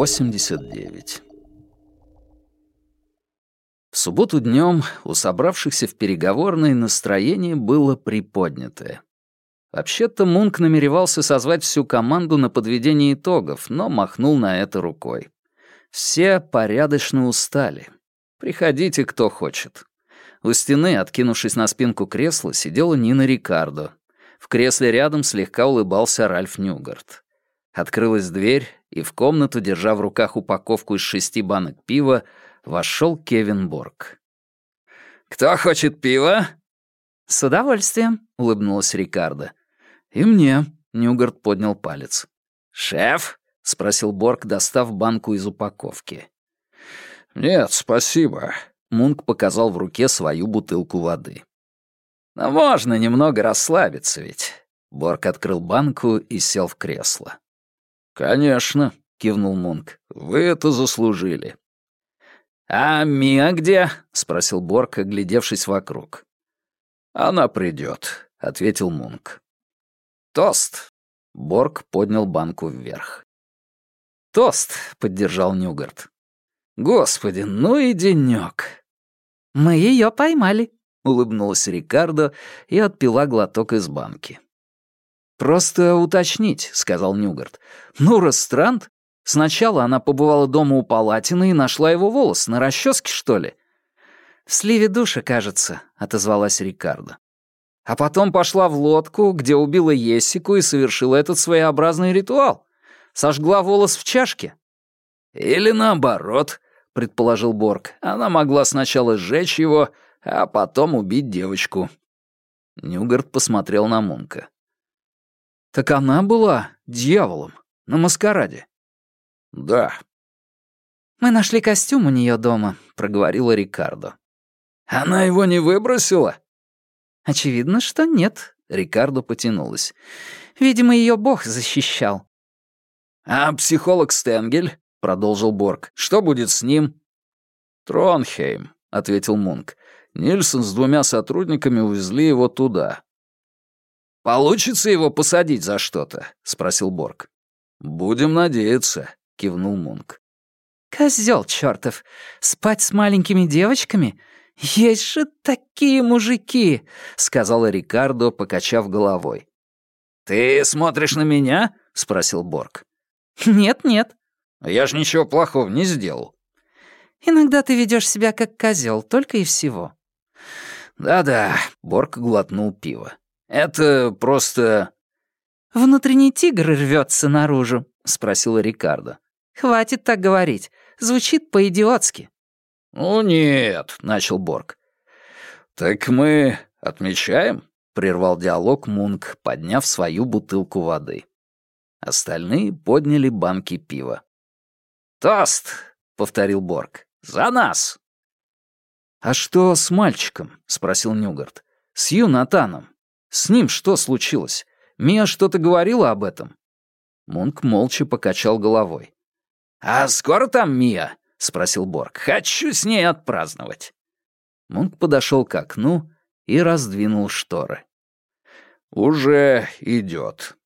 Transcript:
89 В субботу днем у собравшихся в переговорной настроение было приподнятое. Вообще-то Мунк намеревался созвать всю команду на подведение итогов, но махнул на это рукой. Все порядочно устали. Приходите, кто хочет. У стены, откинувшись на спинку кресла, сидела Нина Рикардо. В кресле рядом слегка улыбался Ральф Нюгарт. Открылась дверь, и в комнату, держа в руках упаковку из шести банок пива, вошел Кевин Борг. «Кто хочет пива?» «С удовольствием», — улыбнулась Рикардо. «И мне», — Нюгарт поднял палец. «Шеф?» — спросил Борг, достав банку из упаковки. «Нет, спасибо», — Мунк показал в руке свою бутылку воды. «Но можно немного расслабиться ведь». Борг открыл банку и сел в кресло. «Конечно», — кивнул Мунк. «Вы это заслужили». «А Мия где?» — спросил Борг, оглядевшись вокруг. «Она придет», — ответил Мунк. «Тост!» — Борг поднял банку вверх. «Тост!» — поддержал Нюгарт. «Господи, ну и денёк!» «Мы её поймали», — улыбнулась Рикардо и отпила глоток из банки. «Просто уточнить», — сказал Нюгарт. «Ну, Растрант? Сначала она побывала дома у Палатина и нашла его волос на расческе, что ли?» «В сливе душа, кажется», — отозвалась Рикардо а потом пошла в лодку, где убила Ессику и совершила этот своеобразный ритуал. Сожгла волос в чашке. «Или наоборот», — предположил Борг. «Она могла сначала сжечь его, а потом убить девочку». Нюгарт посмотрел на Мунка. «Так она была дьяволом на маскараде?» «Да». «Мы нашли костюм у нее дома», — проговорила Рикардо. «Она его не выбросила?» «Очевидно, что нет», — Рикардо потянулась. «Видимо, ее бог защищал». «А психолог Стенгель?» — продолжил Борг. «Что будет с ним?» «Тронхейм», — ответил Мунк. «Нильсон с двумя сотрудниками увезли его туда». «Получится его посадить за что-то?» — спросил Борг. «Будем надеяться», — кивнул Мунк. «Козёл чёртов! Спать с маленькими девочками? «Есть же такие мужики!» — сказала Рикардо, покачав головой. «Ты смотришь на меня?» — спросил Борг. «Нет-нет». «Я ж ничего плохого не сделал». «Иногда ты ведешь себя как козел, только и всего». «Да-да», — Борг глотнул пиво. «Это просто...» «Внутренний тигр рвется наружу», — спросила Рикардо. «Хватит так говорить. Звучит по-идиотски». «Ну нет», — начал Борг. «Так мы отмечаем?» — прервал диалог Мунк, подняв свою бутылку воды. Остальные подняли банки пива. «Тост!» — повторил Борг. «За нас!» «А что с мальчиком?» — спросил Нюгарт. «С Юнатаном. С ним что случилось? Мия что-то говорила об этом?» Мунк молча покачал головой. «А скоро там Мия?» — спросил Борг. «Хочу с ней отпраздновать». Мунк подошел к окну и раздвинул шторы. «Уже идет»,